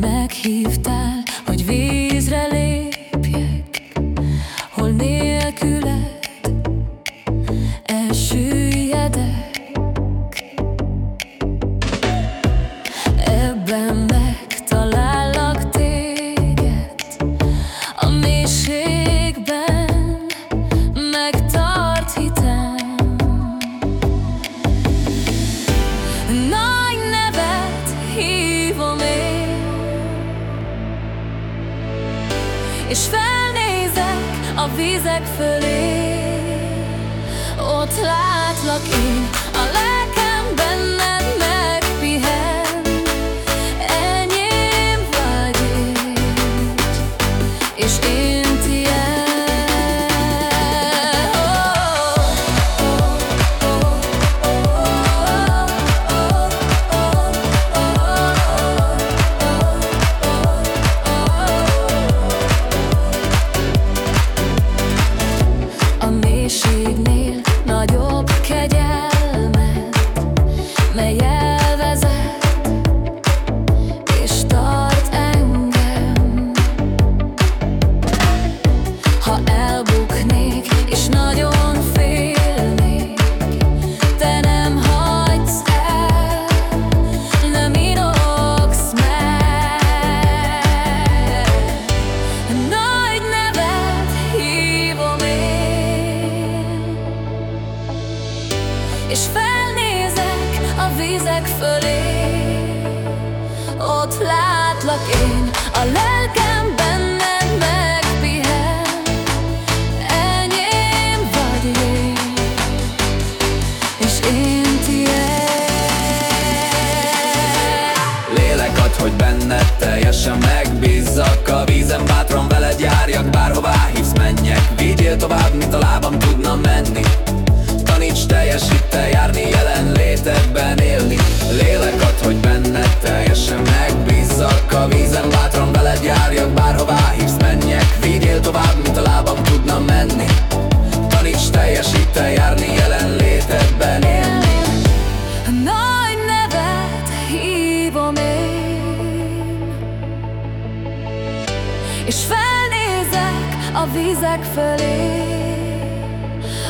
Meghívtál, hogy vízre lépjek, hol nélküled elsüllyedek. Ebben és felnézek a vizek fölé. Ott látlak én, És felnézek a vizek fölé. Ott látlak én, a lelkem benned megpihen. Enyém vagy én, és én tiéd. Lélek ad, hogy benned teljesen megbízzak. A vízen bátran veled járjak, bárhová hívsz menjek. Vigyél tovább, mint a lábam tudna a vizek fölé.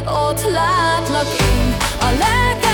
Ott látlak én, a lelkem